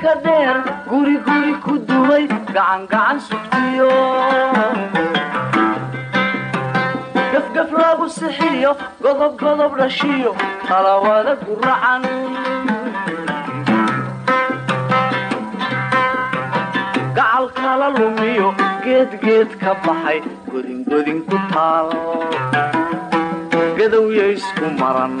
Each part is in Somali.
ka dheer guri guri ku duway gacangacan sugtiyo. Gafgaf lagu sixiyo godob godob dhashiyo talawada guracan gacal kala lumiyo geedgeed ka baxay godingodin ku taal. Gadowya isku maran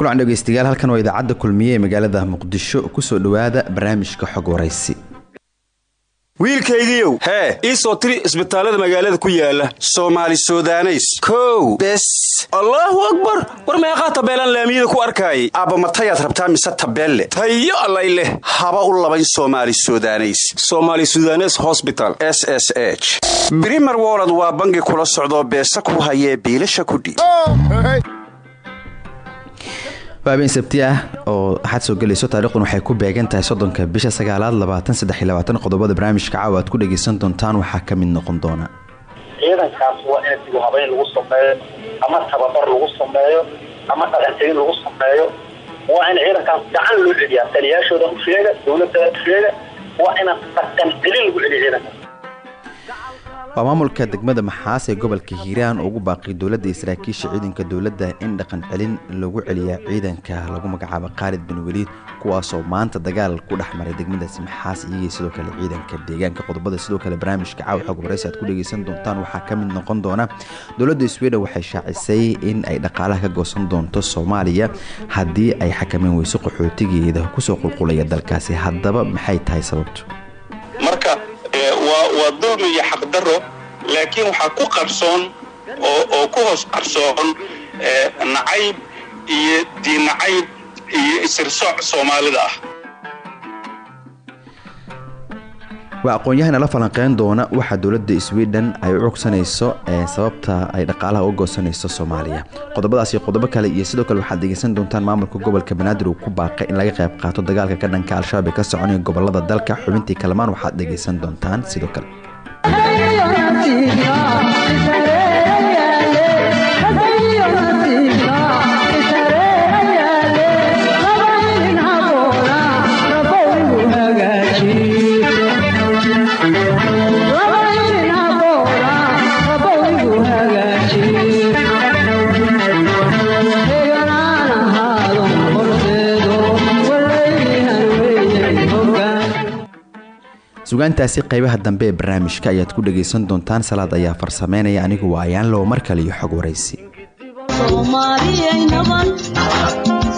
kulan dhegeystayaal halkan waa idaacadda kulmiye ee magaalada muqdisho ku soo dhowaada barnaamijka xog waraysi wiilkaygiiow hee ii soo tiri isbitaallada magaalada ku yaalla soomaali sudaneys. Kow bes. Allaahu akbar! War meeqaa tabeelaan laamiyada ku arkaayay? Aabba matayaad rabtaa mise tabeelle? Tayo allay leh haba u labayn soomaali sudaneys. Somaali sudanes hosbital s s h. Brimer wolod waa bangi kula socdoo beesa ku hayee biilasha kudhiib waa habeen sabti ah oo axad soo gelayso taarikhdan waxay ku beegan tahay soddonka bisha sagaalaad labaatan saddex labaatan qodobada barnaamijka caawa aad ku dhagaysan doontaan waxaa ka mid noqon doona. Ciidankaas waa in dib u habayn lagu sameeyo ama tababar lagu sameeyo ama dhaqantegin lagu sameeyo. Waa in ciidankaas gacan loo celiyaa taliyaashooda u sheega dowladda sheega. Waa ina dhaqan celin lagu celiya ciidankaas maamulka degmada maxaas ee gobolka hiiraan ugu baaqay dowladda iyo saraakiisha ciidanka dowladda in dhaqan celin lagu celiyaa ciidanka lagu magacaabo khaalid bin weliid kuwaasoo maanta dagaal ku dhex maray degmadaasi maxaas iyagii sidoo kale ciidanka deegaanka qodobada sidoo kale barnaamijka caawa xog waraysi aad ku dhegeysan doontaan. Waxaa ka mid noqon doona dowladda sweden waxay shaacisay in ay dhaqaalaha ka goosan doonto soomaaliya haddii ay xakameyn weyso qaxootigeeda ku soo qulqulaya dalkaasi. Haddaba maxay tahay sababtu? Marka waa dulmi iyo xaqdaro laakiin waxaa ku qarsoon oo ku hoos qarsoon nacayb iyo diinacayb iyo isirsooc soomaalida ah waa aqoon-yahana la falanqeyn doona waxaa dowladda sweden ay u cogsanayso sababta ay dhaqaalaha u goosanayso soomaaliya. Qodobadaas iyo qodobo kale iyo sidoo kale waxaad dhegeysan doontaan maamulka gobolka banaadir uu ku baaqay in laga qayb qaato dagaalka ka dhanka al-shabaab ee ka soconaya gobollada dalka. Xubintii kalamaan waxaad dhegeysan doontaan sidoo kale sugaantaasi qaybaha dambe ee barnaamijka ayaad ku dhagaysan doontaan salaad ayaa farsameynaya anigu waa ayaan low mar kale iyo xog waraysi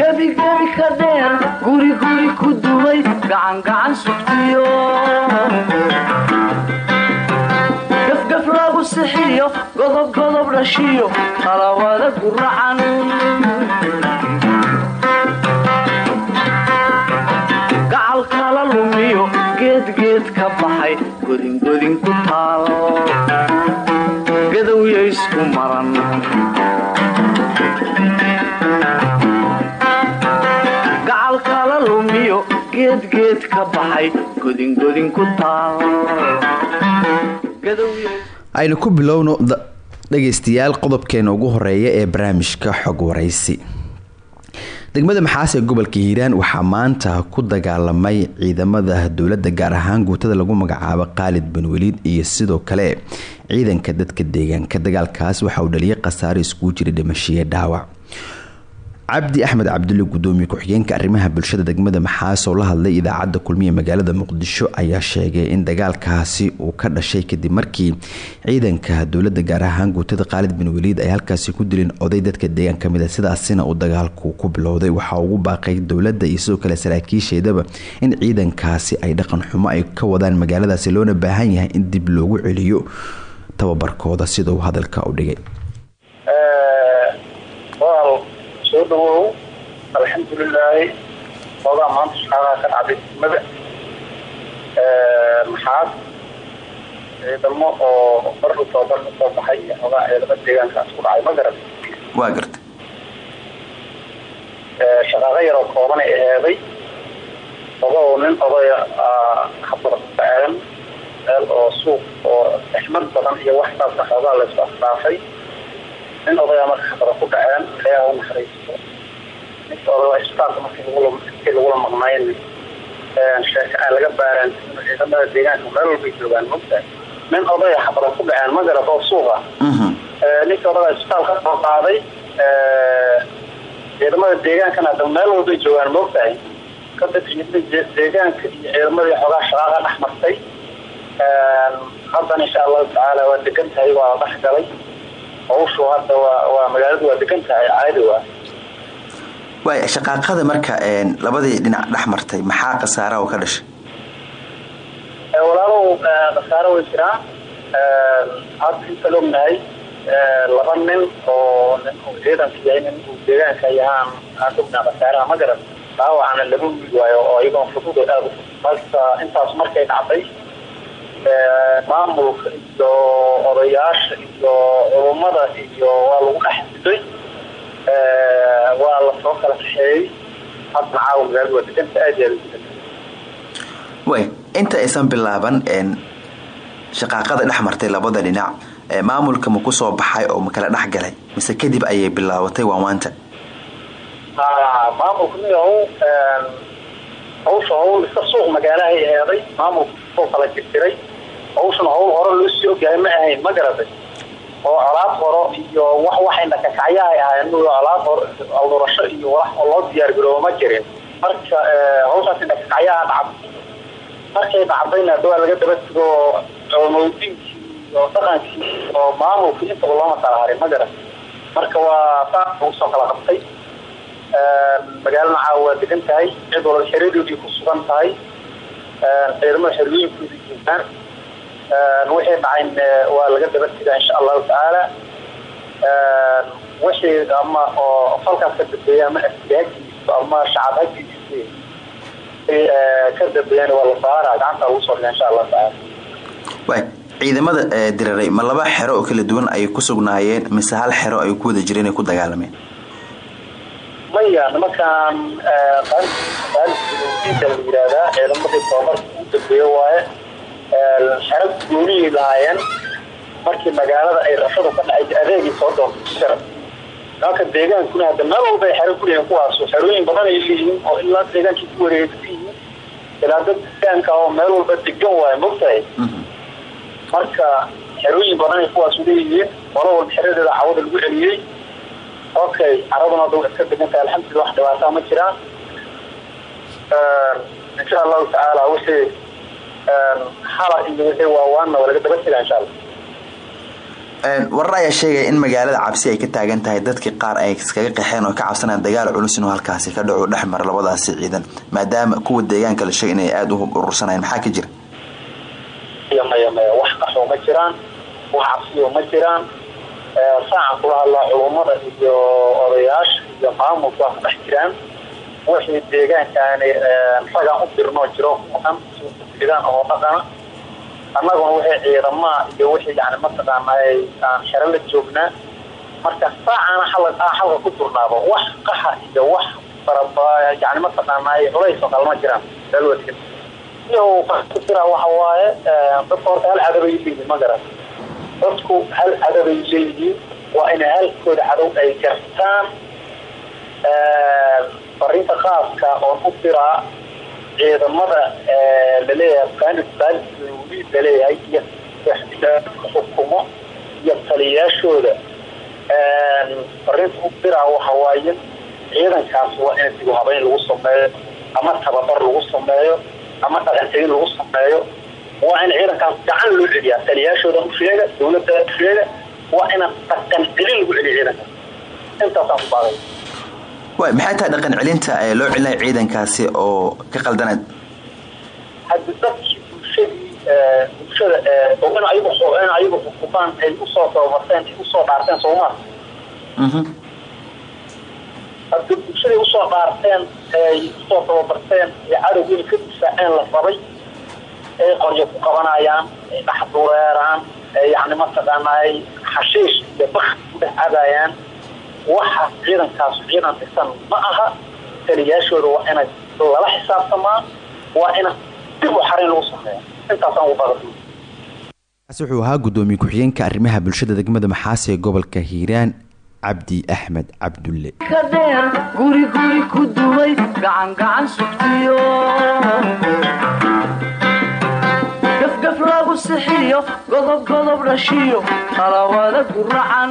gebigebi ka dheer guri guri ku duway gacangacan sugtiyo gafgaf lagu sixiyo godob godob dhashiyo talawada guracan gacal kala lumiyo geedgeed ka baxay godingodin ku taal gadowya isku maran lumiyo geedgeed ka baxay godingodin ku taal. Aynu ku bilowno dhegeystayaal qodobkeena ugu horreeya ee barnaamijka xog waraysi degmada maxaas ee gobolka hiiraan waxaa maanta ku dagaalamay ciidamada dowladda gaar ahaan guutada lagu magacaabo khaalid bin weliid iyo sidoo kale ciidanka dadka deegaanka. Dagaalkaas waxa uu dhaliyay khasaaro iskugu jira dhimashiye dhaawac cabdi axmed cabdulle gudoomiye ku-xigeenka arrimaha bulshada degmada maxaas oo la hadlay idaacadda kulmiye magaalada muqdisho ayaa sheegay in dagaalkaasi uu ka dhashay kadib markii ciidanka dowladda gaar ahaan guutada khaalid bin weliid ay halkaasi ku dileen oday dadka deegaan ka mid a sidaasina uu dagaalku ku bilowday. Waxaa ugu baaqay dowladda iyo sidoo kale saraakiisheedaba in ciidankaasi ay dhaqan xumo ay ka wadaan magaaladaasi loona baahan yahay in dib loogu celiyo tababarkooda sida uu hadalka u dhigay soo dhawow alxamdulilaahi oogaa maanta shaqaalaha ka dhacday degmada maxaad? Ciidamo oo mardu tababar ka soo baxay iyo xoogaa ciidamo deegaankaas ku dhacay ma garan waa garta. Shaqaaqo yaroo koobanay aheeday ogow nin odaya dhaceen meel oo suuq oo exmad badan iyo wax saasa xoogaa laysku asdaafay nin odaya marka habada ku dhaceen ilaaha u naxariisto ninka odaya isbitaalka markii lagula markii lagula maqnayn sheeka aan laga baaraan ciidamada deegaanka meel walbay joogaan mogtahay nin odaya habada ku dhaceen ma garat oo suuqa ninka odaya isbitaalka soo qaaday ciidamada deegaankana hadda meel walbay joogaan moogtahay kadib ciidamada deegaanka iyo ciidamadii xoogaa shaqaaqa dhex martay haddana insha allahu tacaala waa degan tahay waa dhex galay hawshu hadda waa waa magaaladu waa degan tahay caadi waa. Waay shaqaaqada marka labadii dhinac dhex martay maxaa khasaaraha ka dhashay? Walaalow khasaaro way jiraan. Hadda inta ognahay laba nin oo nin uu ciidanka yahay nin uu deegaanka yahaan aan ognaa khasaaraha ma garan dhaawacana laga wiil waayo oo iyagoon fudud aada u fudud marka intaas markay dhacday maamulka iyo odayaasha iyo culummada iyo waa lagu dhex diday waa la soo kala kaxeeyey. Hadda caawa magaalada waa deganta aad inta aysan bilaaban shaqaaqada dhex martay labada dhinac maamulka ma ku soo baxay oo ma kala dhex galay? Mise kadib ayay bilaabatay waanwaanta maamulka miyahow hawsha hawl iska suuq magaalahay eeday. Maamulka soo kala jirjiray hawshana hawl hore loo sii ogyahay ma ahayn ma garatay oo colaad horo iyo wax waxayna kakacyahay ahayn colaad hor aldurasho iyo wax oo loo diyaar garoobo ma jirin. Marka hawshaas ina kakacyaha dhacday markay dhacdayna waa laga daba tego iyo dhaqankii oo maamulka intaba looma kala harin ma garan marka waa saa lagu soo kala qabtay. Magaalana caawa waa degan tahay cid walba xeradoodii ku sugan tahay. Ciidamada xerooyinkooda joogaan wixii dhacayn waa laga daba tegaa insha allahu tacaala wixii ama oo falkaas ka dambeeya ama hagiiso ama shacab hagiiso ka dambeeyana waa la saara gacanta lagu soo dhiga insha allahu tacaala ciidamada diriray ma laba xero oo kala duwan ayay ku sugnaayeen mise hal xero ay ku wada jireen ay ku dagaalameen maya nimankaan la yihahdaa ciidamadii tababarka u dambeeye waaye xero gooniyay lahaayeen markii magaalada ay rashadu ka dhacay adeegii soo doontay. Nimanka deegaankuna hadda meel walba ay xero kuleeyihin kuwaas xerooyin badan ay leeyihiin oo ilaa deegaankii ku wareegsan yihiin. Ilaa dad deegaanka oo meel walba degan waaye mogtahay marka xerooyin badan ay kuwaas leeyihiin qolo walba xeradeeda cawada lagu celiyey. Okay caraduna hadda iska degan tahay alxamdulillah wax dhibaataa ma jiraan. Insha allahu tacaala wixii xala iyo wixii waawaanna waa laga daba tegaa insha allah warar ayaa sheegaya in magaalada cabsi ay ka taagan tahay dadkii qaar ay iskaga qaxeen oo ka cabsanayaan dagaal culus inuu halkaasi ka dhaco dhex mara labadaasi ciidan maadaama kuwa deegaanka la sheegay inay aada u urursanayeen maxaa ka jira? Maya maya wax qaxoo ma jiraan wax cabsiyo ma jiraan. Saacan kula hadlaa culummada iyo odayaasha iyo maamulka waa ku dhex jiraan wixii deegaankaani ragaan u dirnoo jiro ku maqan suuqidaan oo dhaqana annaguna wixii ciidamaha iyo wixii yani mataqaanaa aan xero la joognaa marka saacana xalka xalka ku durnaaba wax qaxa iyo wax yani mataqaanaa culays oo kale ma jiraan. Dalwadka iyo fasira waxa waaye dadka horta hal cadabay leeyihiin ma garan. Dadku hal cadabay leeyihiin waa inay halkooda cadow ay gartaan fariinta khaaska oon u diraa ciidamada la leeyahay afghanistan weli la leeyahay iyo xukumo iyo taliyayaashooda fariinta u diraa waxa waaye ciidankaas waa in dib u habeyn lagu sameeyo ama tababar lagu sameeyo ama dhaqancelin lagu sameeyo. Waa in ciidankaas gacan loo celiyaa taliyayaashooda u sheega dawladda u sheega waa ina dhaqan celin lagu celiya ciidankaas. Intaasaan ku baaday waay maxay tahay dhaqan celinta ee loo celinaya ciidankaasi oo ka qaldaneed haddi dadkii bulshadii bulshada oo in ayagu in ayagu xukumaan ay u soo tababarteen ay u soo dhaarteen soomaa haddi bulshaday u soo dhaarteen ay u soo tababarteen ee cadowga inay ka difaaceen la rabay ay qoryo ku qabanayaan ay dhex dureeraan yani mataqaana ay xashiish iyo bak ku dhex cadayaan waxa ciidankaas ciidan dhisan ma aha. Taliyayaashooda waa inay lala xisaabtamaa waa ina dib u xarin lagu sameeya intaasaan ugu badan kaasi wuxuu ahaa guddoomiye ku-xigeenka arrimaha bulshada degmada maxaasi ee gobolka hiiraan cabdi axmed cabdulle. Kadheer guri guri ku duway gacan gacan sugtiyo. Gafgaf lagu sixiyo godob godob dhashiyo talawada guracan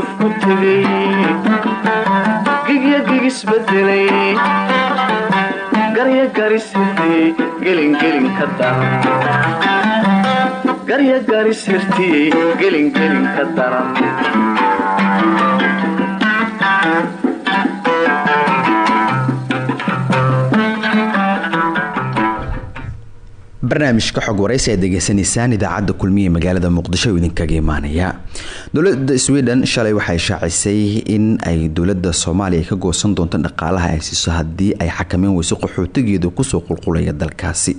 gulufguluf ku tegay gigya gigisbedelay garya garisirtiyey gelingelin ka daran garya garisirtiyey gelingelin ka daran barnaamijka xog waraysi aad degeysanaysaan idaacadda kulmiya magaalada muqdisho idinkaga imaanaya. Dowlada sweden shalay waxay shaacisay in ay dowladda soomaaliya ka goosan doonto dhaqaalaha ay siiso haddii ay xakameyn weyso qaxootigeedu ku soo qulqulaya dalkaasi.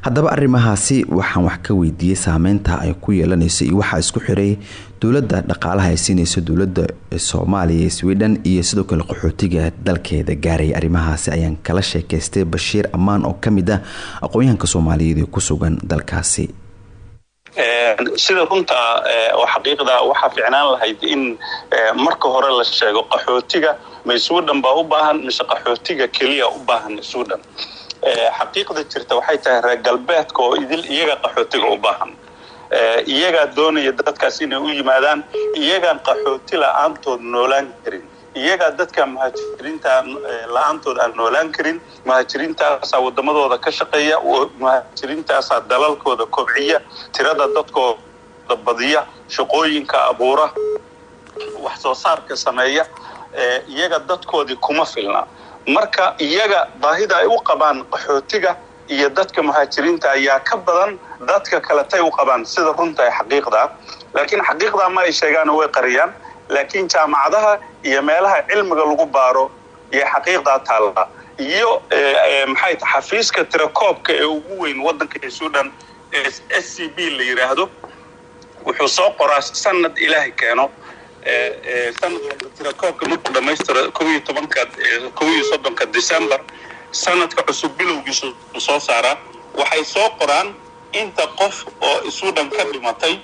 Haddaba arrimahaasi waxaan wax ka weydiiyey saameynta ay ku yeelanayso iyo waxaa isku xiray dowladda dhaqaalaha ay siinayso dowladda soomaaliya sweden iyo sidoo kale qaxootiga dalkeeda gaaraya arrimahaasi ayaan kala sheekaystay bashiir ammaan oo ka mid ah aqoon-yahanka soomaaliyeed ee ku sugan dalkaasi. Sida runta oo xaqiiqda waxaa ficnaan lahayd in marka hore la sheego qaxootiga ma sweden baa u baahan mise qaxootiga keliya u baahan sweden. Xaqiiqda jirta waxay tahay galbeedka oo idil iyaga qaxootiga u baahan iyagaa doonaya dadkaas inay u yimaadaan iyagaan qaxooti la'aantood noolaan karin. Iyagaa dadka muhaajiriinta la'aantood aan noolaan karin muhaajiriintaasaa wadamadooda ka shaqeeya muhaajiriintaasaa dalalkooda kobciya tirada dadkooda badiya shaqooyinka abuura wax soo saarka sameeya iyaga dadkoodii kuma filna. Marka iyaga baahida ay u qabaan qaxootiga iyo dadka muhaajiriinta ayaa ka badan dadka kaletay u qabaan sida runta ee xaqiiqda. Laakiin xaqiiqda ma ay sheegaan way qariyaan laakiin jaamacadaha iyo meelaha cilmiga lagu baaro iyo xaqiiqdaa taalla. Iyo maxay ta xafiiska tirakoobka ee ugu weyn waddanka sudan s c b la yidhaahdo wuxuu soo qoraa sanad ilaahay keeno. Sanad walba tirakoobka markuu dhamaystiro kow iyo tobanka kow iyo soddonka december sanadka cusub bilowgiisa uu soo saaraa waxay soo qoraan inta qof oo sweden ka dhimatay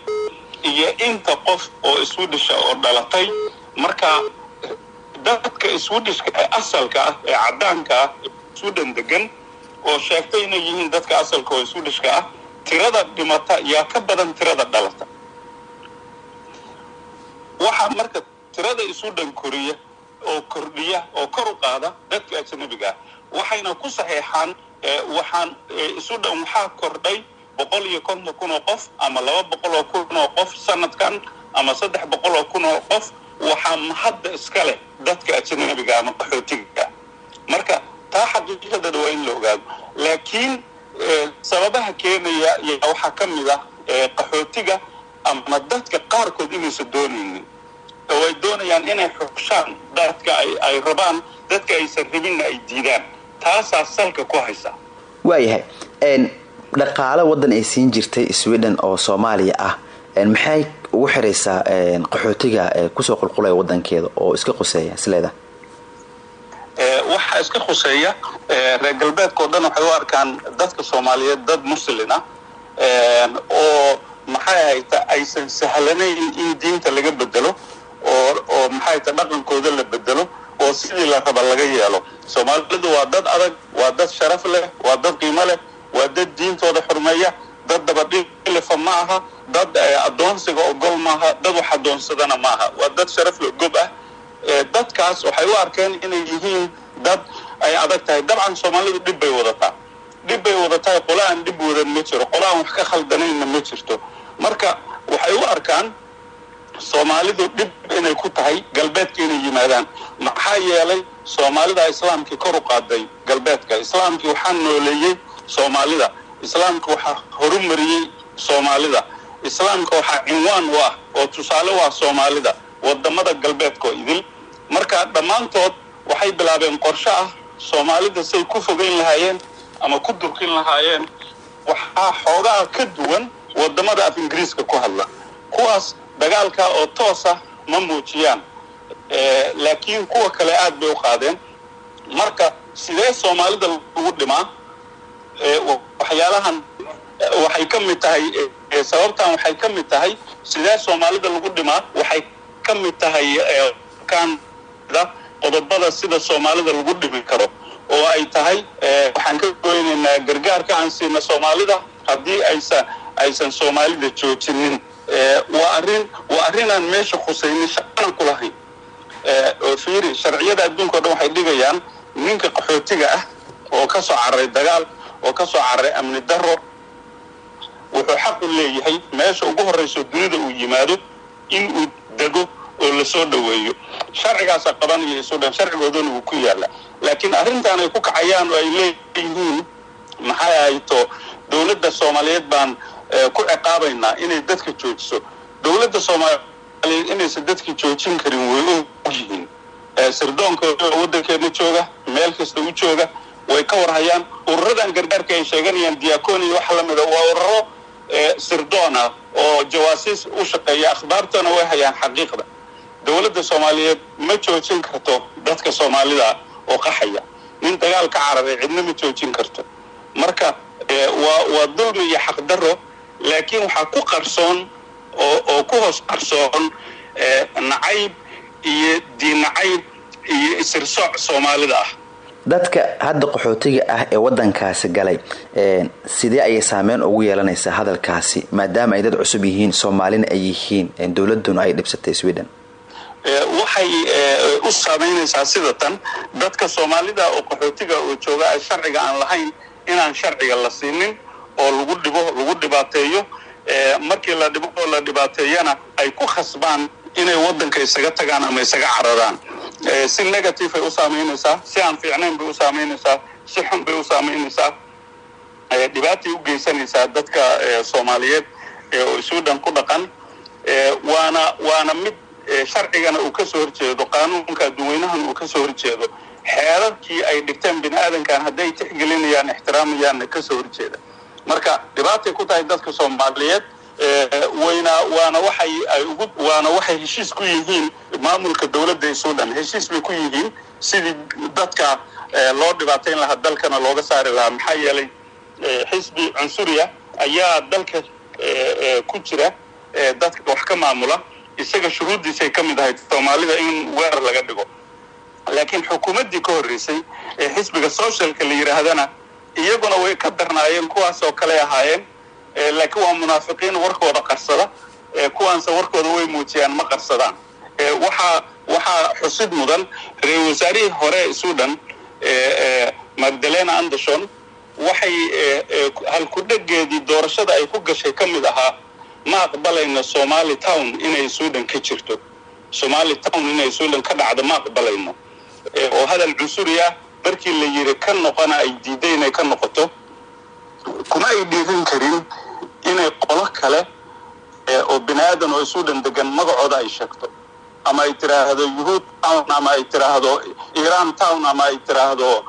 iyo inta qof oo swedisha oo dhalatay. Marka dadka swedishka ee asalka ah ee caddaanka ah sweden degan oo sheegtay inay yihiin dadka asalka oo swedishka ah tirada dhimata yaa ka badan tirada dhalata. Waxaa marka tirada sweden koriya oo kordhiya oo kor u qaada dadka ajnabiga ah waxayna ku saxeexaan waxaan sweden waxaa kordhay boqol iyo konton kun oo qof ama laba boqol oo kun oo qof sanadkan ama saddex boqol oo kun oo qof? Waxaa mahadda iska leh dadka ajnabiga ama qaxootiga. Marka taa xaqiiqadeeda waa in la ogaado. Laakiin sababaha keenaya waxaa ka mid ah qaxootiga ama dadka qaarkood inaysan doonaynin oo ay doonayaan inay xushaan dadka ay rabaan dadka aysan rabinna ay diidaan taasaa salka ku haysa. Waayahay dhaqaale waddan ay siin jirtay sweden oo soomaaliya ah. Maxay ugu xiraysaa qaxootiga ku soo qulqulaya wadankeeda oo iska quseeya isleeda waxaa iska khuseeya reer galbeedkao dhan waxay u arkaan dadka soomaaliyeed dad muslin ah. Oo maxay ahayta aysan sahlanayn in diinta laga bedelo oo oo maxay ahayta dhaqankooda la bedelo oo sidii la raba laga yeelo. Soomaalidu waa dad adag waa dad sharaf leh waa dad qiimo leh waa dad diintooda xurmeeya dad dabadhilifa ma aha dad addoonsiga ogol maaha dad wax addoonsadana maaha waa dad sharaf leh gob ah. Dadkaas waxay u arkeen inay yihiin dad ay adag tahay. Dabcan soomaalidu dhib bay wadataa. Dhib bay wadatahay qola aan dhib wadan ma jiro. Qola aan wax ka khaldanayna ma jirto. Marka waxay u arkaan soomaalidu dhib inay ku tahay galbeedka inay yimaadaan. Maxaa yeelay soomaalida islaamkii kor u qaaday galbeedka. Islaamkii waxaa nooleeyey soomaalida. Islaamka waxaa horumariyey soomaalida. Islaamka waxaa cinwaan u ah oo tusaale u ah soomaalida. Wadamada galbeedkoo idil. Marka dhammaantood waxay bilaabeen qorshe ah soomaalida say ku fogeyn lahaayeen ama ku durkin lahaayeen waxaa xoogaa ka duwan waddamada af ingiriiska ku hadla. Kuwaas dagaalka oo toosa ma muujiyaan. Laakiin kuwa kale aad bay u qaadeen. Marka sidee soomaalida lagu dhimaa? Waxyaalahan waxay ka mid tahay sababtan waxay ka mid tahay sidee soomaalida lagu dhimaa? Waxay ka mid tahay kanda qodobada sida soomaalida lagu dhimi karo oo ay tahay waxaan ka goynaynaa gargaarka aan siina soomaalida haddii aysan aysan soomaalida joojinin waa arrin waa arrinaan meesha khusaynin shaqana ku lahayn. Oo fiiri sharciyada adduunka o dhan waxay dhigayaan ninka qaxootiga ah oo ka soo cararay dagaal oo ka soo cararay amni darro wuxuu xaq u leeyahay meesha ugu horrayso dunida uu yimaado in uu dego oo la soo dhoweeyo. Sharcigaasaa qabanaya isu dhan sharcigoodana wuu ku yaalla. Laakiin arrintan ay ku kacayaan oo ay leeyihiin maxay ahayto dowladda soomaaliyeed baan ku ciqaabaynaa inay dadka joojiso dowladda soomaaliyeed inaysan dadka joojin karin way og yihiin. Sirdoonkooda waddankeedna jooga meel kasta u jooga way ka warhayaan. Ururadan gargaarka ay sheeganayaan diaconia wax lamida waa ururo sirdoon ah oo jawaasiis u shaqeeya. Akhbaartana way hayaan xaqiiqda. Dowladda soomaaliyeed ma joojin karto dadka soomaalida oo qaxaya. Nin dagaal ka cararay cidna ma joojin karto. Marka waa waa dulmi iyo xaqdarro laakiin waxaa ku qarsoon oo oo ku hoos qarsoon nacayb iyo diinacayb iyo isirsooc soomaalida ah. Dadka hadda qaxootiga ah ee wadankaasi galay sidee ayay saameyn ugu yeelanaysaa hadalkaasi maadaama ay dad cusub yihiin soomaalina ay yihiin dowladuna ay dhibsatay sweden. Waxay u saamaynaysaa sida tan dadka soomaalida oo qaxootiga oo jooga sharciga aan lahayn inaan sharciga la siinin oo lagu dhibo lagu dhibaateeyo markii la dhibo oo la dhibaateeyana ay ku khasbaan inay waddanka isaga tagaan ama isaga cararaan. Si negative ay u saamaynaysaa si aan fiicnayn bay u saamaynaysaa si xun bay u saamaynaysaa. Dhibaatay u geysanaysaa dadka soomaaliyeed oo suudan ku dhaqan. Waana waana mid sharcigana uu ka soo horjeedo qaanuunka adduweynahan uu ka soo horjeedo. Xeerarkii ay dhigteen bini aadankan hadday tixgelinayaan ixtiraamayaanna ka soo horjeeda marka dhibaatay ku tahay dadka soomaaliyeed wayna waana waxay ay ugu waana waxay heshiis ku yihiin maamulka dowladda ee suudan heshiis bay ku yihiin sidii dadka loo dhibaatayn lahaa dalkana looga saari lahaa. Maxaa yeelay xisbi cunsuriya ayaa dalka ku jira dadka wax ka maamula isaga shuruuddiisay ka mid ahayd soomaalida in weerar laga dhigo. Laakiin xukuumaddii ka horreysay ee xisbiga socialka la yidhaahdana iyaguna way ka darnaayeen kuwaas oo kale ahaayeen laakiin waa munaafiqiin warkooda qarsada kuwaanse warkooda way muujiyaan ma qarsadaan. Waxaa waxaa xusid mudan ra'isul wasaarihii hore suudan magdalena anderson waxay halkudhegeedii doorashada ay ku gashay ka mid ahaa ma aqbalayno somali town inay sweden ka jirto. Somali town inay sweden ka dhacdo ma aqbalayno. Oo hadal cunsuri ah markii la yiri ka noqona ay diiday inay ka noqoto kuma ay dhiiran karin inay qolo kale oo bini aadan oo sweden degan magacooda ay sheegto. Ama ay tiraahdo yuhuud town ama ay tiraahdo iran town ama ay tiraahdo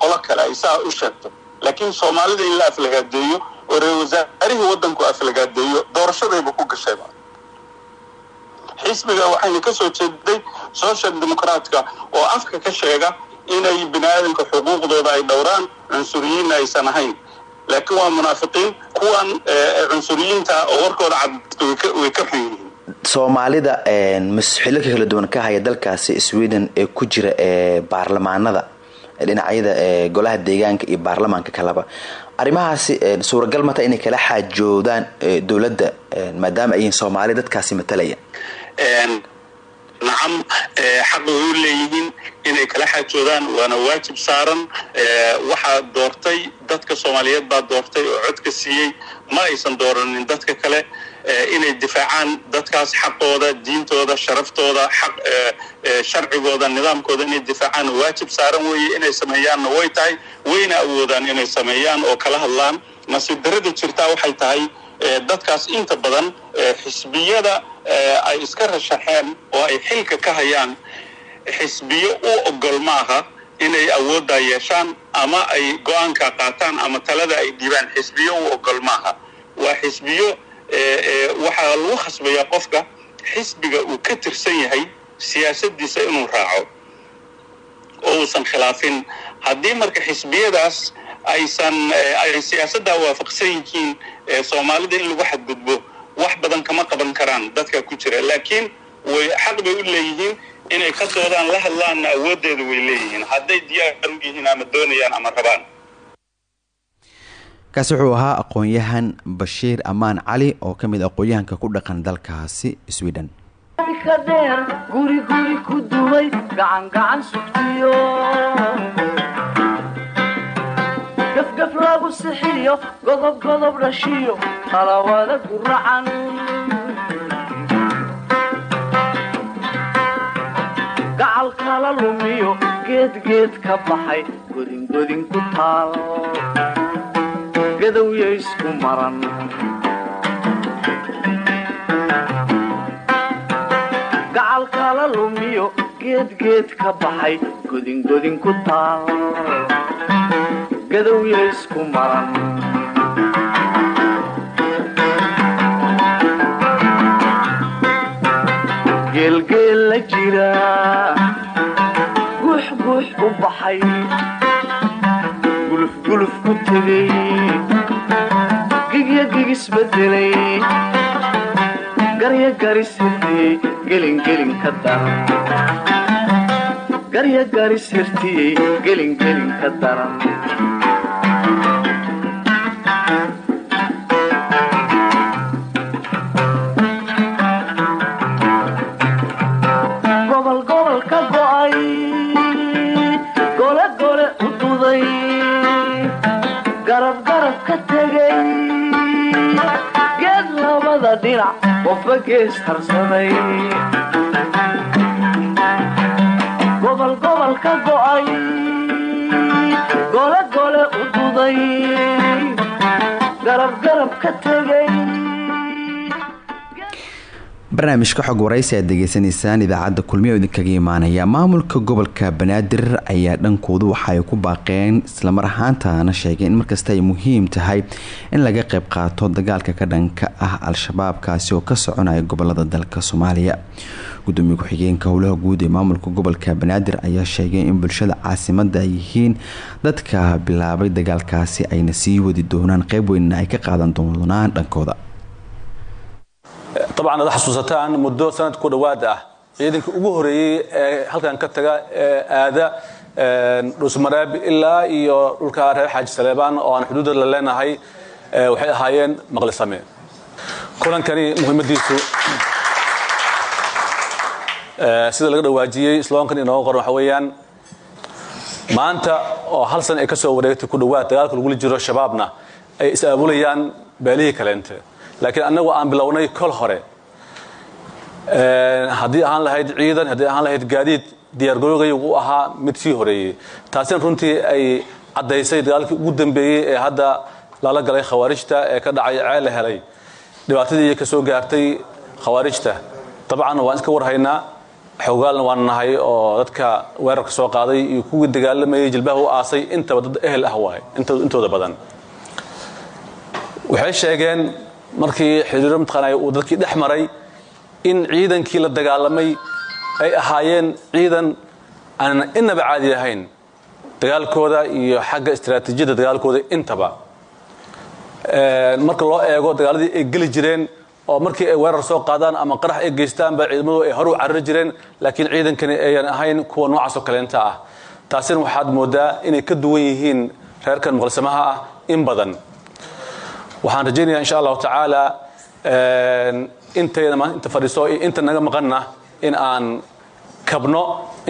qolo kale ay saa u sheegto. Laakiin soomaalida in la aflagaadeeyo oo reer wasaarihii waddanku aflagaadeeyo doorashadayba ku gashayba xisbiga waxayna ka soo jeeday social democratka oo afka ka sheega inay bini aadamka xuquuqdooda ay dhowraan cunsuriyiinna aysan ahayn. Laakiin waa munaafiqiin kuwan cunsuriyiinta oo warkooda cad way ka xun yihiin. Soomaalida xilalka kala duwan ka haya dalkaasi sweden ee ku jira ee baarlamaanada dhinacyada golaha deegaanka iyo baarlamaanka kaleba. Arrimahaasi suuragal mata inay kala xaajoodaan dowladda maadaama ay yihiin soomaali dadkaasi matalaya nacam xaq way u leeyihiin inay kala xaajoodaan waana waajib saaran waxaa doortay dadka soomaaliyeed baa doortay oo codka siiyey ma aysan dooranin dadka kale inay difaacaan dadkaas xaqooda diintooda sharaftooda xaq sharcigooda nidaamkooda inay difaacaan. Waajib saaran weeye inay sameeyaanna way tahay wayna awoodaan inay sameeyaan oo kala hadlaan. Nasiib darada jirtaa waxay tahay dadkaas inta badan xisbiyada ay iska rashaxeen oo ay xilka ka hayaan xisbiyo u ogol maaha inay awooddaa yeeshaan ama ay go'aanka qaataan ama talada ay dhiibaan xisbiyo u ogol maaha. Waa xisbiyo waxaa lagu khasbayaa qofka xisbiga uu ka tirsan yahay siyaasadiisa inuu raaco oo uusan khilaafin. Haddii marka xisbiyadaas aysan ay siyaasaddaa waafaqsan yihiin soomaalida in lagu xadgudbo wax badan kama qaban karaan dadka ku jira. Laakiin way xaq bay u leeyihiin inay ka doodaan la hadlaanna awooddeeda way leeyihiin. Hadday diyaar u yihiin ama doonayaan ama rabaan. Kaasi wuxuu ahaa aqoon-yahan bashiir amaan cali oo ka mid aqoon-yahanka ku dhaqan dalkaasi sweden. Ka dheer guri guri ku dumay gacan gacan sugtiyo gafgaf lagu sixiyo godob godob dhashiyo talawada guracan gacal kala lumiyo geed geed ka baxay godingodin ku taal. Gadowya isku maran. Gacal kala lumiyo geed geed ka baxay godingodin ku taal gadowya isku maran geelgeel la jira. Guux guux u baxay. Gulufguluf ku tegay. Gigya gigisbedelay garya garis hirtiyey gelingelin ka daran garya garis hirtiyey gelingelin ka daran ka tegay geed labada dhinac qofba gees harsaday gobol gobol ka go'ay gole gole u duday. Garab garab ka tegay barnaamijka xog waraysi aad degeysanaysaan idaacadda kulmiya oo idinkaga imaanaya maamulka gobolka banaadir ayaa dhankoodu waxa ku baaqeen islamar ahaantaana sheegeen in markasta ay muhiim tahay in laga qayb qaato dagaalka ka dhanka ah al-shabaab kaasi oo ka soconaya gobollada dalka soomaaliya. Gudoomiye ku-xigeenka howlaha guud ee maamulka gobolka banaadir ayaa sheegay in bulshada caasimada ay yihiin dadka bilaabay dagaalkaasi ayna sii wadi doonaan qeyb weynna ay ka qaadan doonaan dhankooda dabcan ad xasuusataan muddo sanad ku dhowaad ah. Ciidankii ugu horeeyey ee halkan ka taga ee aada dhuusmareeb ilaa iyo dhulka reer xaaji saleebaan oo aan xuduudda la leenahay waxay ahaayeen maqlisame kulankani muhiimadiisu sida laga dhawaajiyey sloonkan inooga qoran waxa weeyaan maanta oo hal san ay ka soo wareegtay ku dhowaad dagaalka lagula jiro shabaabna ay is-aabulayaan beelihii kaleente laakiin annagu aan bilownay kol hore. Haddii ahaan lahayd ciidan haddii ahaan lahayd gaadiid diyaargarowgay uu ahaa mid sii horeeyey. Taasina runtii ay caddaysay dagaalkii ugu dambeeyey ee hadda lala galay khawaarijta ee ka dhacay ceel la helay. Dhibaatadii ka gaartay khawaarijta. Dabcan waan iska warhaynaa xogaalna waan nahay oo dadka weerarka soo qaaday iyo kuwii dagaalamayay jilbaha u aasay intaba dad ehel ah waay intooda badan. Waxay sheegeen markii xiriiro mataqaanay uu dadkii dhex maray in ciidankii la dagaalamay ay ahaayeen ciidan aan inaba caadi ahayn. Dagaalkooda iyo xagga istaraatiijiyadda dagaalkooda intaba. Marka loo eego dagaaladii ay geli jireen oo markii ay weerar soo qaadaan ama qarax ay geystaanba ciidamadu ay hor u carari jireen laakiin ciidankani ayan ahayn kuwa noocaasoo kaleenta ah. Taasina waxaad moodaa inay ka duwan yihiin reerkan muqalsamaha ah in badan waxaan rajaynayaa insha allahu tacaala intayna maanta inta fadhiiso inta naga maqanna in aan kabno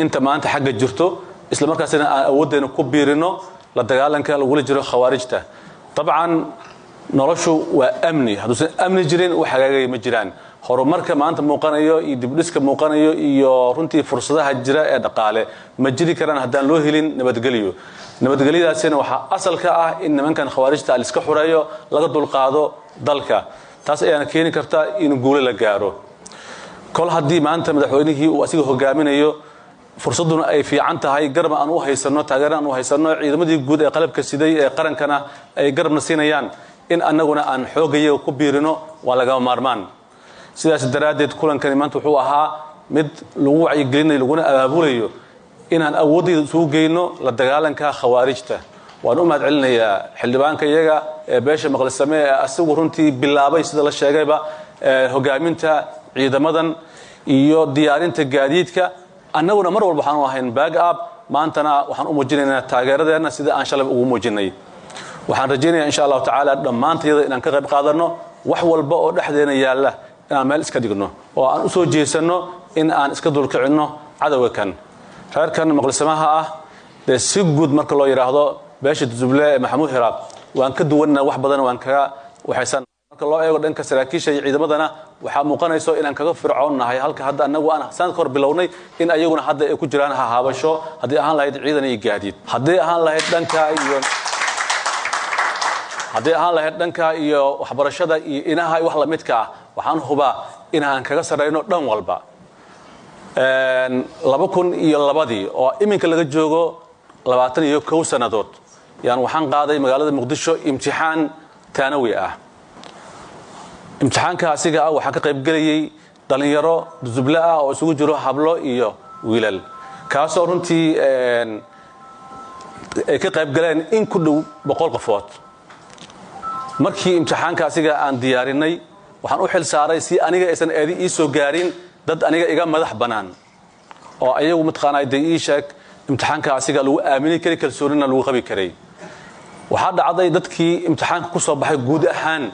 inta maanta xagga jirto isla markaasina aan awooddeena ku biirino la dagaalanka lagula jiro khawaarijta. Dabcan noloshu waa amni. Hadduusan amni jirin wax hagaagaya ma jiraan. Horumarka maanta muuqanayo iyo dibdhiska muuqanayo iyo runtii fursadaha jira ee dhaqaale ma jiri karaan haddaan loo helin nabadgelyo nabadgelyadaasina waxaa asal ka ah in nimankan khawaarijta aliska xureeyo laga dulqaado dalka. Taas ayaana keeni karta in guulo la gaaro. Kol haddii maanta madaxweynihii uu asiga hogaaminayo fursadduna ay fiican tahay garab aan u haysano taageer aan u haysano ciidamadii guud ee qalabka siday ee qarankana ay garabna siinayaan. In annaguna aan xoogayaga ku biirino waa lagama maarmaan. Sidaas daraaddeed kulankani maanta wuxuu ahaa mid lagu wacyigelinayo laguna abaabulayo inaan awoodayda isugu geyno la dagaalanka khawaarijta. Waan u mahad xildhibaanka iyaga ee beesha maqlisame ee asigu runtii bilaabay sida la sheegayba hogaaminta ciidamadan iyo diyaarinta gaadiidka. Annaguna mar walba waxaan u ahayn back up maantana waxaan u muujinaynaa taageeradeenna sida aan shalay ugu muujinay. Waxaan rajaynayaa insha allahu tacaala dhammaantayada inaan ka qayb qaadanno wax walba oo dhexdeena yaalla inaan meel iska dhigno oo aan u soo jeesanno in aan iska dulkicinno cadowga kan reerkan maqlisamaha ah dee si guud marka loo yidhaahdo beesha dusuble ee maxamuud hiraab waan ka duwanna wax badan waan kaga waxaysan. Marka loo eego dhanka saraakiisha iyo ciidamadana waxaa muuqanayso inaan kaga fircoonnahay halka hadda annagu aan sanadka hor bilownay in ayaguna hadda ay ku jiraan hahaabasho haddii ahaan lahayd ciidan iyo gaadiid. Haddii ahaan lahayd dhanka iyo haddii ahaan lahayd dhanka iyo waxbarashada iyo inaha wax lamidka ah waxaan hubaa inaan kaga sarrayno dhan walba laba kun iyo labadii oo iminka laga joogo labaatan iyo kow sannadood. Yaan waxaan qaaday magaalada muqdisho imtixaan taanawi ah. Imtixaanka ah waxaa ka qaybgelayay dhallinyaro dusuble ah oo isugu jiro hablo iyo wiilal. Kaasoo runtii ay ka qaybgaleen in ku dhow boqol qofood. Markii imtixaanka aan diyaarinay waxaan u xil si aniga aysan eedi ii gaarin dad aniga iga madax bannaan oo ayagu mataqaanaa dee ii sheeg imtixaanka asiga lagu aamini kari kalsoonina lagu qabi karay. Waxaa dhacday dadkii imtixaanka ku soo baxay guud ahaan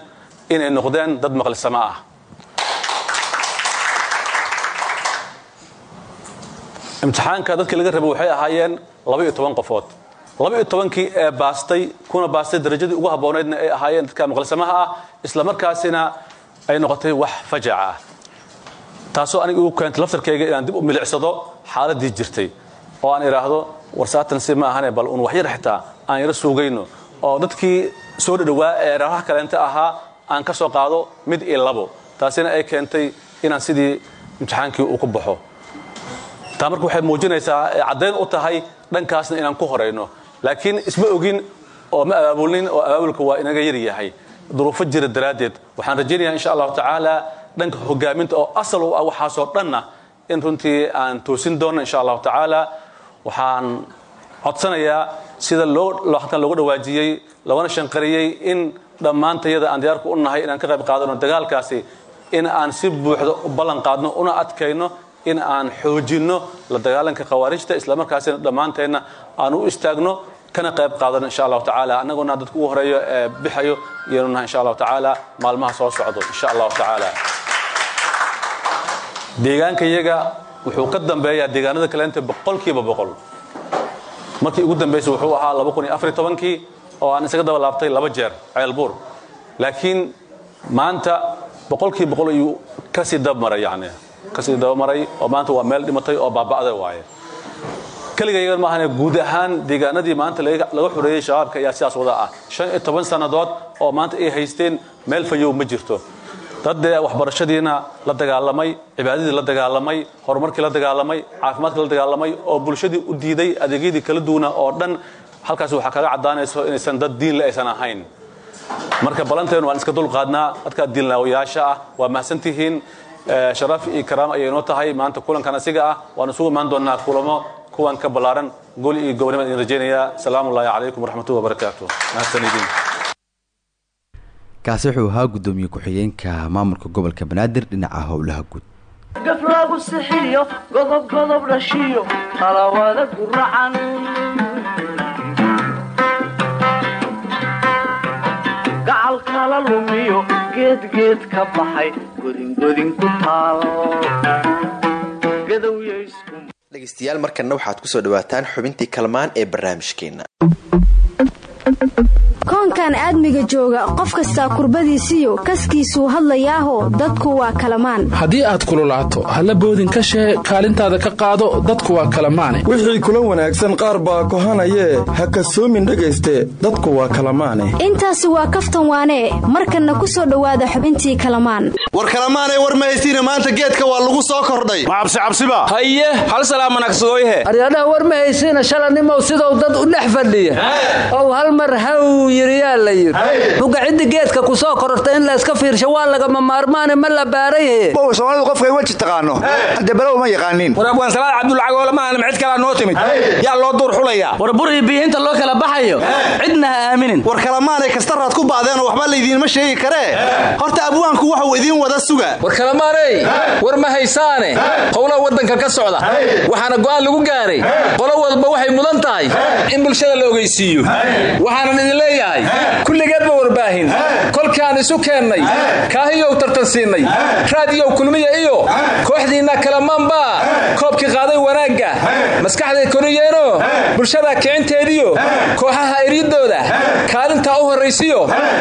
inay noqdeen dad maqlisamo ah. Imtixaanka dadkii laga rabay waxay ahaayeen laba iyo toban qofood. Laba iyo tobankii ee baastay kuna baastay darajadii ugu habboonaydna ay ahaayeen dadka maqlisamaha ah isla markaasina ay noqotay wax fajaca taasoo aniga igu keentay laftarkayga inaan dib u milicsado xaaladii jirtay oo aan idhaahdo warsaatan si ma ahane bal un waxyar xitaa aan yaro suugayno. Oo dadkii soo dhadhawaa ee raaxaha kaleenta ahaa aan ka soo qaado mid iyo labo taasina ay keentay inaan sidii imtixaankii uu ku baxo. Taa marka waxay muujinaysaa caddayn u tahay dhankaasna inaan ku horayno laakiin isma ogin oo ma abaabulnin oo abaabulka waa inaga yar yahay. Duruufo jira daraaddeed. Waxaan rajaynayaa insha allahu tacaala dhanka hogaaminta oo asal u ah waxaasoo dhanna in runtii aan toosin doono insha allahu tacaala. Waxaan codsanayaa sida halkan looga dhawaajiyey loogana shanqariyey in dhammaantayada aan diyaarku u nahay inaan ka qayb qaadano dagaalkaasi in aan si buuxda u ballan qaadno una adkayno in aan xoojinno la dagaalanka khawaarijta islamarkaasina dhammaanteenna aan u istaagno kana qayb qaadano insha allahu tacaala. Annaguna dadka ugu horeeyo ee bixayo nahay insha allahu tacaala maalmaha soo socdo insha allahu tacaala deegaanka iyaga wuxuu ka dambeeyaa deegaanada kaleenta boqolkiiba boqol markii ugu dambaysay wuxuu ahaa tobankii oo aan isaga daba laabtay laba jeer ceelbuur. Laakiin maanta boqolkii boqol ayuu ka sii dabmaray yani ka sii dabamaray oo maanta waa meel dhimatay oo baaba'day waaye. Keligaygan maahane guud ahaan deegaanadii maanta laga xoreeyey shabaabka ayaa sidaas wada ah. Shan iyo toban sannadood oo maanta ay haysteen meel fayow ma jirto daddee waxbarashadiina la dagaalamay cibaadadii la dagaalamay horumarkii la dagaalamay caafimaadkii la dagaalamay oo bulshadii u diiday adeegyadii kala duwana oo dhan halkaas waxaa kaga caddaanayso inaysan dad diinle aysan ahayn. Marka balanteenu waan iska dulqaadnaa dadka diinlaawayaasha ah waa mahadsantihiin sharaf iyo karaam ayay noo tahay maanta kulankan asiga ah waan isugu imaan doonnaa kulamo kuwan ka ballaaran gol iyo gobonimad idin rajaynayaa. Salaamu ullaahi waraxmatullahi wabarakaatu mahadsanidin kaasi wuxuu ahaa guddoomiye ku-xigeenka maamulka gobolka banaadir dhinaca howlaha guud. Gaf lagu sixiyo godob godob dhashiyo talawada guracan gacal kala lumiyo geedgeed ka baxay godingodin ku taal. Dhegeystayaal markanna waxaad ku soo dhawaataan xubintii kalmaan ee barnaamijkeenna koonkan aadmiga jooga qof kastaa kurbadiisiyo kaskiisuu hadlayaaho dadku waa kalamaan. Haddii aad kululaato halla boodin ka shee kaalintaada ka qaado dadku waa kalamaane. Wixii kula wanaagsan qaar baa kohanayee ha kasoomin dhegayste dadku waa kalamaane. Intaasi waa kaftan waanee markanna ku soo dhowaada xubintii kalamaan. War kalamaanay war mahaysiina maanta geedka waa lagu soo kordhay. Ma cabsicabsiba haye hal salaamanagsadooyhe aryadhaha war mahaysiina shalanimow sidou dad u dhex fadhiya. Ow hal mar haw yiriyaa la yidhi. Mugaciddi geedka ku soo kororta in layska fiirsho waa lagama maarmaane ma la baarayhe bow soomaalidu qofkay weji taqaano. Hadde balow ma yaqaaniin. War abwaansalaad cabdulcagoole ma ahna cid kalaa noo timid. Yaa loo duur xulayaa. War bur iyo loo kala baxayo. Cidna ha aaminin. War kalamaanay kastaraad ku baadeenoo waxba laydiinma sheegi karee horta abwaanku waxuu idiin wada suga. War kalamaaney war ma haysaane. Qowlaha waddanka ka socda. Waxaana go'aan lagu gaaray. Qolo walba waxay mudan tahay in bulshada la ogeysiiyo. Waxaanan idin leeyahay kulligeedba warbaahin. Kolkaan isu keennay kaahiyow tartansiinnay raadiyow kulmiya iyo. Kooxdiinna kalamaanbaa koobkii qaaday wanaagga. Maskaxday koriyeenoo bulshada kicinteediyo kooxaha eryadooda kaalintaa u horraysiyo.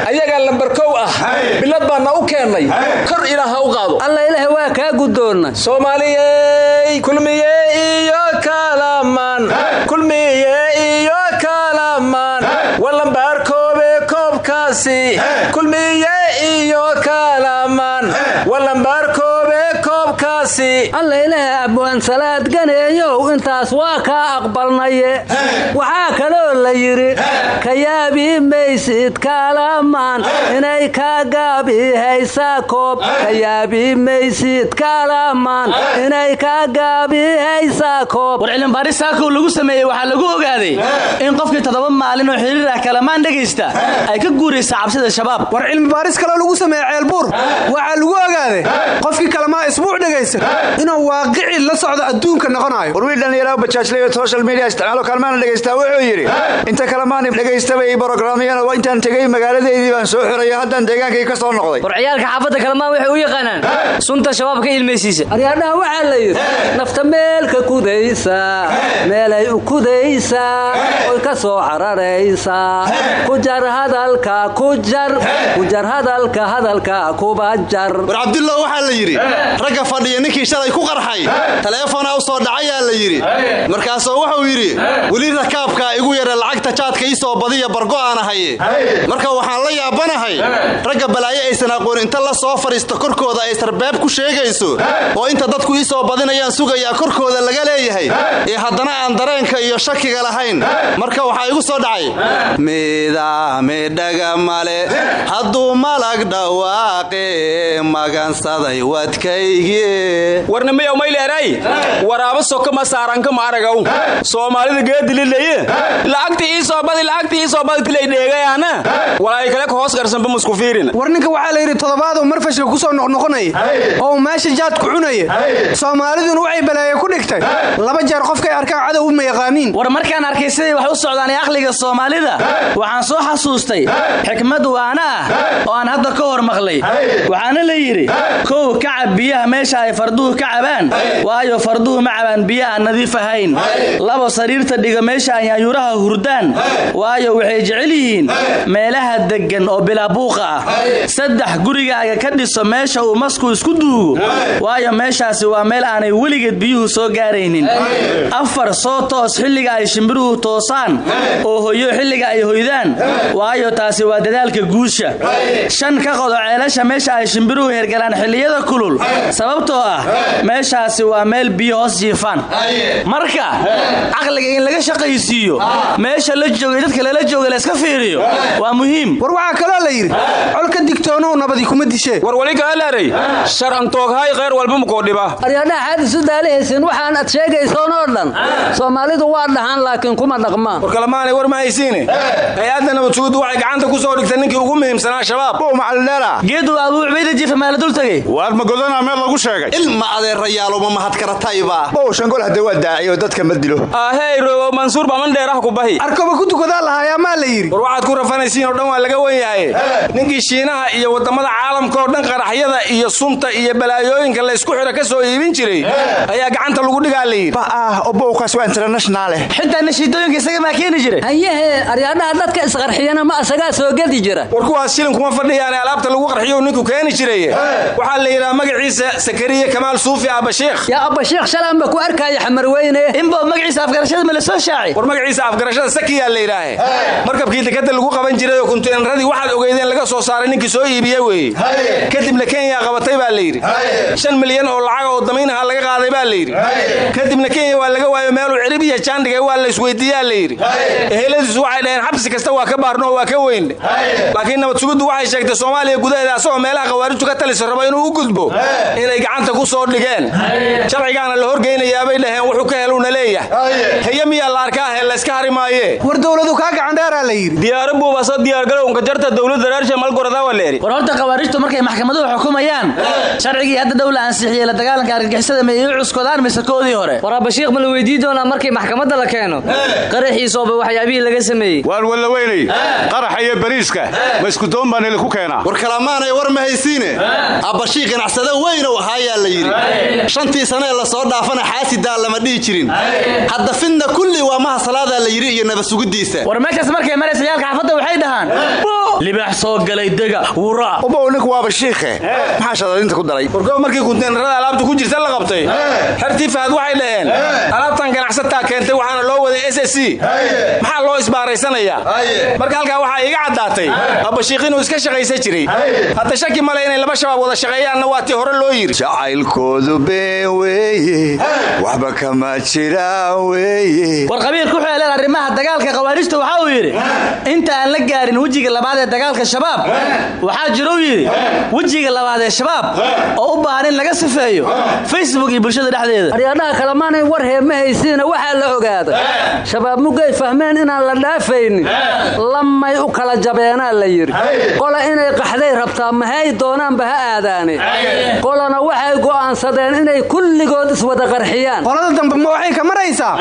Ayagaa lambarkow ah. Bilad baanna u keennay kor ilaaha u qaado. Alla ilaah waa kaa guddoonna soomaaliyey kulmiye iyo kalamaan. Kulmiye iyo kalamaan walambaarkoobe koobkaasi kulmiye iyo kalamaan alla ilaah abwaansalaad ganeeyow intaas waa kaa aqbalnaye. Waxaa kaloo la yidhi ka yaabi maysid kalamaan inay kaa gaabi haysaa koob. Ka yaabi maysid kalamaan inay kaa gaabi haysaa koob. War cilmibaaris saakow lagu sameeyey waxaa lagu ogaaday in qofkii toddoba maalin oo xiriir ah kalamaan dhegaysta ay ka guuraysa cabsida shabaab. War cilmibaaris kaloo lagu sameeye ceelbuur waxaa lagu ogaaday qofkii kalamaa isbuuc dhegaysta inuu waaqici la socdo adduunka noqonayo. War wiil dhallinyaraha bajaajlay social media isticmaalo kalmaana dhegaystaa wuxuu yidhi inta kalamaani dhegaystabai brogramyana intaan tegey magaaladeydii baan soo xiraya haddaan deegaankay ka soo noqday. War ciyaalka xaafadda kalamaan waxay u yaqaanaan sunta shabaab ka ilmaysiisa aryaadhaha waxaa la yidhi nafta meelka kudaysa meelay u kudaysaa oy ka soo cararaysaa ku jar hadalka ku jar ku jar hadalka hadalka kuba jar war cabdullah waxaa la yidhi ragga fadhiya ninkii shalay ku qarxay taleefonaa u soo dhacayaa la yidhi. Markaasuu wuxuu yidhi weli rakaabkaa igu yara lacagta jaadka ii soo badiya bargo aan ahaye marka waxaan la yaabanahay ragga balaayo aysan aqoon inta la soo fadhiisto korkooda ay sarbeeb ku sheegayso oo inta dadku ii soo badinayaan sugayaa korkooda laga leeyahay ee haddana aan dareenka iyo shakiga lahayn. Marka waxaa igu soo dhacay midaamidhaga male hadduu malag dhawaaqe magansaday wadkaygii warnimiyow mayleeray waraaba sokama saaranka maaragaw. Soomaalida geedilileye lacagtii ii soo badi lacagtii ii soo badi tilay dheegayaana? Walaay kale ka hoos garsanba musku fiirin? War ninka waxaa la yidhi toddobaaduu marfashka ku soo noqnoqonaya oo meesha jaadku cunaya soomaaliduna waxay baleeye ku dhigtay. Laba jeer qofkay arkaan cadow uma yaqaaniin. War markaan arkay siday wax u socdaan ee aqliga soomaalida waxaan soo xasuustay xikmad waana ah oo aan hadda ka hor maqlay waxaana la yidhi kow kacab biyaha meesha ay farduhu ka cabaan. Waayo farduhu ma cabaan biyo nadiif ahayn. Labo sariirta dhiga meesha ay yaanyuuraha hurdaan. Waayo waxay jecel yihiin meelaha deggan oo bilaabuuqa ah. Saddex gurigaaga ka dhiso meesha uu masku isku duugo. Waayo meeshaasi waa meel aanay weligeed biyuhu soo gaaraynin. Afar soo toos xilliga ay shimbiruhu toosaan. Oo hoyo xilliga ay hoydaan. Waayo taasi waa dadaalka guusha. Shan ka qodo ceelasha meesha ay shimbiruhu hergalaan xilliyada kulul. Sababtoo meeshaasi waa meel biyo hoos jiifaan. Marka caqliga in laga shaqaysiiyo meesha la joogay dadka lala jooga la iska fiiriyo waa muhiim. War waxaa kaloo la yidhi colka digtoonow nabadi kuma dishee war wali kaalaaray shar antooghay khayr walba mukoo dhiba. Aryadhaha xaad isu daalihaysin waxaan ad sheegaysoon oo dhan. Soomaalidu waa dhahaan laakiin kuma dhaqmaan. War kalamaanay war ma haysiine. Hay'adda nabadsugudu waxay gacanta ku soo dhigtay ninkii ugu muhiimsanaa shabaab. Bow macalindheera geedu abuu cubayda jifa maala dul tegey waar ma godana meel lagu sheegay ilma adeerayaaluma mahadkaratayba bow shangol hadda waa daaciyo dadka ma dilo. Ahey rogo mansuur baman dheeraha ku bahi. Arkoba ku tukadaa lahaayaa maa la yidhi. War waxaad ku rafanaysiin oo dhan waa laga wen yahay ninkii shiinaha iyo waddamada caalamka oo dhan qaraxyada iyo sunta iyo balaayooyinka laysku xidho ka soo iibin jiray ayaa gacanta lagu dhigaa la yidhi. Ah oo bowkaas waa internationaale xitaa nashiidooyinka isaga maa keeni jiray hayehe aryadhaha dadka isqarxiyana ma asagaa soo gedi jira. War kuwaas shilin kuma fadhiyaane alaabta lagu qarxiyo ninku keeni jiray. Waxaa la yidhaha magaciisa sakariye kamaal suufi abashiikh yaa abashiikh shalaanba ku arkaya xamarweyne inbood magaciisa afgarashada ma la soo shaacay? War magaciisa afgarashada sakiyaa la yidhaahe. Markabkii dekada lagu qaban jiray oo kunteenradii waxaad ogeydeen laga soo saaray ninkii soo iibiye weeye. Kadibna kenya qabatay baa la yidhi. Shan milyan oo lacag oo damiinaha laga qaaday baa la yidhi. Kadibna kenya waa laga waayo meeluu cirib iyo jaandhigay waa la isweydiiyaa la yidhi. Eheladiisu waxay dhaheen xabsi kasta waa ka baarno oo waa ka weyn laakiin nabad suguddu waxay sheegtay soomaaliya gudaheeda asagoo meelaha khawaarijtu ka talisa rabo inuu u gudbo inay gacanta ku soo dhigeen sharcigaana la horgeynayaabay dhaheen wuxuu ka heluuna leeyahay. Heye miyaa la arkaa he layska hari maaye? War dowladu kaa gacandheeraa la yidhi. Diyaaro buubaso diyaargarowka jarta dowladda reershe malgoradawa leeri war horta khawaarijtu markay maxkamaduhu xukumayaan sharcigii hadda dhow la ansixiyey la dagaalanka argagixisada ma ii cuskadaan mise koodii hore? War abashiikh ma la weydii doonaa markii maxkamadda la keeno? Qaraxiisooba waxyaabihii laga sameeyey. Waan walla weynay qaraxa iyo bariiska. Ma iskudoon baan ili ku keenaa. War kalamaanay war ma haysiine? Abbashii ganacsada weynow ahaayaa la yidhi. Shantii sanee la soo dhaafana xaasidaa lama dhihi jirin. Hadda fidna kulli waa maha salaadaa la yidhi iyo nabadsugudiisa. War meeshaas markay maraysa yaalka xaafadda waxay dhahaan libaax soo galay dega wura. Ubow ninku waaba shiikhe maxaa shadadinta ku daray? Wargo markii kunteenarada alaabta ku jirta la qabtay. Xertii fahad waxay dhaheen. Alaabtan ganacsataa keentay waxaana loo waday s s c. Maxaa loo isbaaraysanayaa marka halkaa waxaa iga caddaatay. Abashiikh inuu iska shaqaysan jiray. Hadda shaki male inay laba shabaab wada shaqeeyaanna waa tii hore loo yidhi jacaylkoodu been weeye. Waxba kama jiraan weeye. War qabiil ku xeeleen arrimaha dagaalka khawaarijta waxa uu yidhi inta aan la gaarin wejiga labaad ee dagaalka shabaab waxaa jirou yidhi wejiga labaad ee shabaab oo u baahan in laga sifeeyo facebook iyo bulshada dhexdeeda. Aryadhaha kalemaanay war hee ma haysiina waxaa la ogaaday shabaab mugay fahmeen inaan la dhaafaynin lamay u kala jabeenaa la yidhi. Qola inay qaxday rabtaa mahay doonaanba ha aadaane. Qolana waxay go'aansadeen inay kulligood iswada qarxiyaan qolada dambe ma waxay ka maraysaa?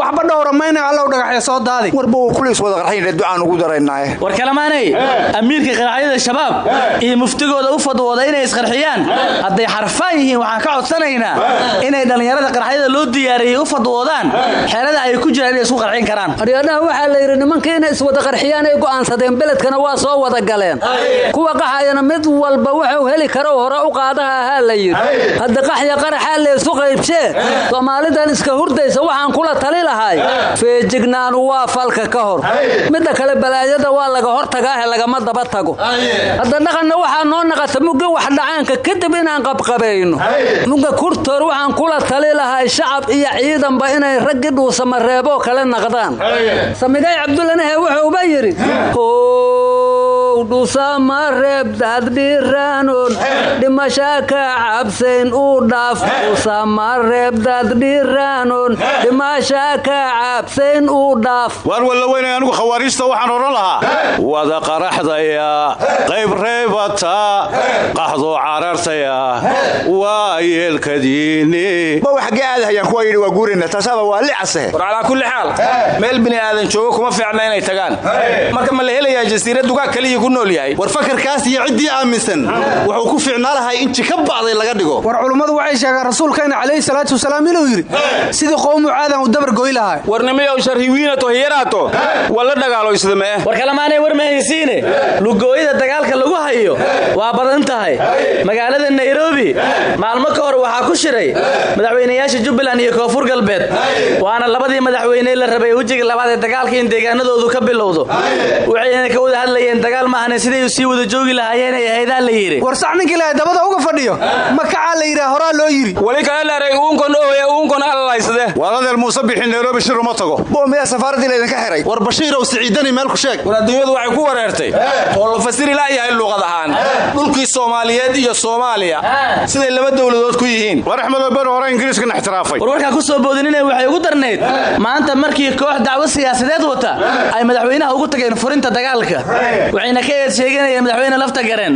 Waxba dhowra mayna allow dhagaxya soo daadi. Warba uu kulli iswada ducaan ugu daraynaaye. War kalamaanay amiirka qaraxyada shabaab iyo muftigooda u fadwooda inay isqarxiyaan hadday xarfaan yihiin waxaan ka codsanaynaa inay dhallinyarada qaraxyada loo diyaariyey u fadwoodaan. Xeelada ay ku jiraan inay isku qarxin karaan. Aryadhaha waxaa la yidhi nimanka inay iswada qarxiyaan ay go'aansadeen beledkana waa soo wada galeen. Kuwa qaxayana mid walba wuxuu heli karo hore u qaadaha ahaa la yidhi. Hadda qaxya qaraxaa laysu qaybshee soomaalidan iska hurdaysa waxaan kula tali lahay. Feejignaanu waa falka ka hor midda kale balaayada waa laga hortagaahe lagama daba tago. Hadda dhaqanna waxaa noo naqata mugga wax dhacaanka kadib inaan qabqabayno. Mugga kurtoor waxaan kula tali lahay shacab iyo ciidanba inay raggi dhuusamareeboo kale naqdaan. Samigay cabdulanahe wuxuuba yidhi dhusama reebdad dhiranon dhimasha ka cabsayn u dhaaf dhusama reebdad dhiranon dhimasha ka cabsayn u dhaaf waar walla weynay anigu khawaariijta waxaan odhan lahaa. Wada qaraxdaya qayb reebata qaxdoo carartaya waa yeelkadiini ma wax gaadahayaan kuwa yidhi waa guurina taasaba waa licasehe war calaa kulli xaal meel bini aadan joogo kuma fiicna inay tagaan. Marka ma la helayaa jasiirad dugaag kaliya ku nool yahay. War fakarkaas iyo ciddii aaminsan wuxuu ku fiicnaa lahay in jika bacday laga dhigo. War culummadu waxay sheegaan rasuulkayna calayhi salaatu wasalaam inuu yidhi sidii qowmu caadan uu dabar goy lahaa. Warnimiyow sharhiwiinato hiyaraato walla dhagaaloysada mee war kalemaanay war ma haysiine lugooyada dagaalka lagu hayo waa badan tahay. Magaalada nairobi maalmo ka hor waxaa ku shiray madaxweynayaasha jubbaland iyo koonfur galbeed. Waana labadii madaxweyne la rabay wejiga labaad ee dagaalka in deegaanadoodu ka bilowdo. Waxayna ka wada hadlayeen dagaal maahane siday sii wada joogi lahaayeen? Ay ahaydaan la yidhi. War sax ninkii lahay dabada uga fadhiyo. Makacaa la yidhaha horaa loo yidhi. Wali kale leeray uunkon ooye uunkon allalaysade waaladeer muuse bixin nairobi shir uma tago. Bo miyaa safaaraddii laydinka xiray? War bashiirow siciidani meel ku sheeg. War adduunyadu waxay ku wareertay. Oo la fasiri la'yahay luuqad ahaan. Dhulkii soomaaliyeed iyo soomaaliya. Siday laba dowladood ku yihiin. War axmedoo beri hore ingiriiskana ixtiraafay. War warkaa ku soo boodinina waxay ugu darnayd. Maanta markii koox dacwo siyaasadeed wata ay madaxweynaha ugu tageen furinta dagaalka waxayna ka eed sheeganayeen madaxweyne lafta gareen.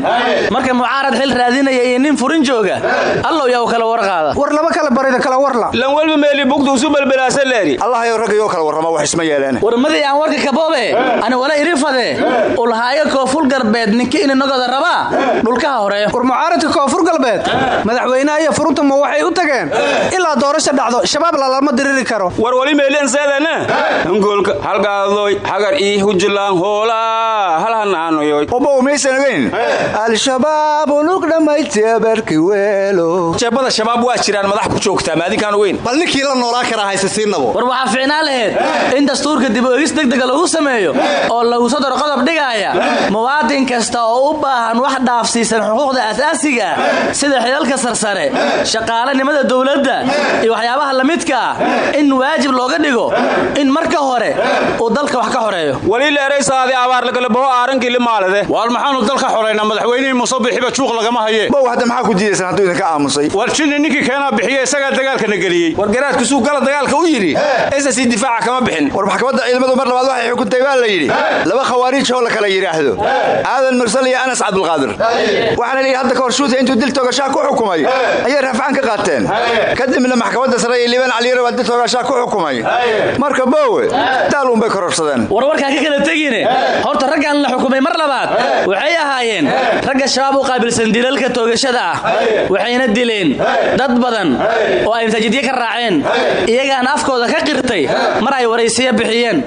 Marka mucaarad xil raadinaya iyo nin furin jooga allow yaa u kala warqaada. War laba kala barida kala warla. Lan welba meeli bugdu isu belbelaasa leeri. Allahayow raggayoo kala warrama wax isma yeeleen. Warmadii aan warka kaboobe ani wala irifade ulhaayo koonfur galbeed ninki ininagoda rabaa dhulkaha horeeyo war mucaaradka koonfur galbeed madaxweynaha iyo furunta ma waxay u tageen. Ilaa doorasha dhacdo shabaab lalama diriri karo. War wali meelianseedana angoolka halgaadoy hagar ii hujilaan hoolaa halhanaanoyoy obow maysan ogeyn al-shabaab unug dhammaytiabarki weelo jeebada shabaab waa jiraan madax ku joogtaa maadinkaan ogeyn bal ninkii la noolaa karaa haysasiinabo war waxaa fiicnaan laheyd in dastuurka dib u egis degdega lagu sameeyo oo lagu sodor qodob dhigaaya muwaadin kasta oo u baahan wax dhaafsiisan xuquuqda asaasiga ah sida xilalka sarsare shaqaalanimada dowladda iyo waxyaabaha la midka ah in waajib looga dhigo in marka hore. Uu dalka wax ka xoreeyo limaalade waar maxaanu dalka xoraynaa madaxweynihii musabixiba juuq lagama haye. Bow hadda maxaa ku diidaysan hadduu idinka aamusay? War jinni ninkii keenaa bixiye isagaa dagaalkana geliyey. War garaadkusuu gala dagaalka u yidhi esasi difaaca kama bixin. War maxkamadda ciidamadu mar labaad waxay xukuntay baa la yidhi. Laba khawaariij oo la kala yidhaahdo. Aadan mursal iyo anas cabdulqaadir. Waxaana layidhi hadda kahor shuuta intuu dil toogashaa ku xukumay. Ayay rafcaan ka qaateen. Kadibna maxkamadda sare iyo liibaan caliyare waa dil toogashaa ku xukumay. Marka boowe daal uunbay kororsadeen. War warkaa ka kala tegine. Horta raggan la xukumay mar labaad waxay ahaayeen ragga shabaab u qaabilsan dilalka toogashada ah. Waxayna dileen dad badan oo ay masaajidyo ka raaceen. Iyagaana afkooda ka qirtay. Mar ay waraysiya bixiyeen.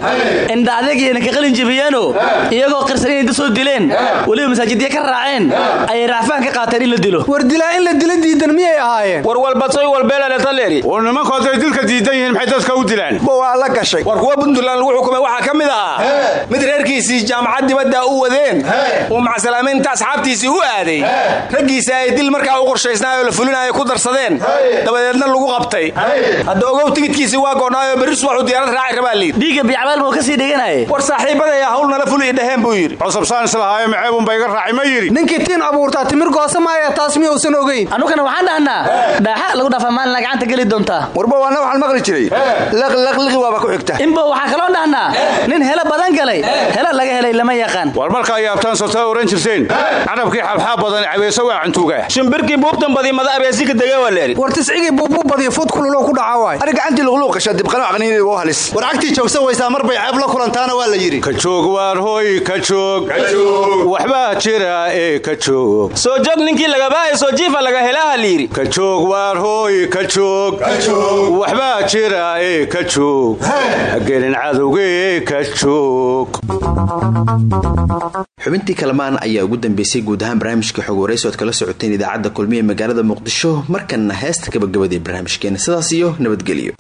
Indha adeegiyana ka qalin jibiyeenoo iyagoo qirsan inay dad soo dileen weliba masaajidyo ka raaceen ayay raafaan ka qaateen in la dilo. War dilaa in la dila diidan miyay ahaayeen? War walbadsoy walbeelaletaleri war nimanku hadday dilka diidan yihiin maxay dadka u dilaan? Bo waa la gashay. War kuwa puntland lagu xukumay waxaa ka mid ahaa. Mid reerkiisii jaamacad dibadda u wadeen uu macsalaamaynta asxaabtiisii u aaday. Raggiisa ay dil markaa u qorshaysnaayoo la fulinayo ku darsadeen. Dabadeedna lagu qabtay. Hadda ogow tigidkiisii waa go'naayo berri subaxuu diyaarad raaci rabaa liid dhiigga biyacbaal buu ka sii dhiganayay war saaxiibadaya hawl nala fuli dhaheen buu yidhi. Cusubsaan islahaayo maceebun ba iga raaci ma yidhi. Ninkii tiin abuurtaa timir goosa maaya taas miyuusan ogeyn annugana waxaan dhahnaa dhaaxa lagu dhaafaa maalina gacanta geli doontaa warba waana waxaan maqli jiray. Laqlaqliqi waaba ku xigta. Inba waxaa kaloo dhahnaa nin helo badan galay. Helo laga helay lama yaqaan. War markaa yaabtaan sotaa oran jirteen carabkii xabxaab badan cabeeso waa cantuuga shimbirkii buubtan badi mada abeesi ka dege waa leeri war tiscigii buubbuu badiyo fuud kululoo ku dhaca waay. Ari gacantii luqluuqasha dibqano aqniinii waa halis. War cagtii joogsan waysaa mar bay ceeb la kulantaana waa la yidhi. Ka joog waar hooy ka joog. Waxbaa jira ee ka joog. Soo joog ninkii lagabaahay soo jiifa laga helaha liiri ka joog waar hooy ka joog. Waxbaa jira ee ka joog. Hagelin cadowgee ka joog xubintii kalamaan ayaa ugu dambeysay guud ahaan barnaamijka xog waraysi ood kala socoteen idaacadda kulmiye magaalada muqdisho markanna heesta gabagabadee barnaamijkeena. Sidaas iyo nabadgelyo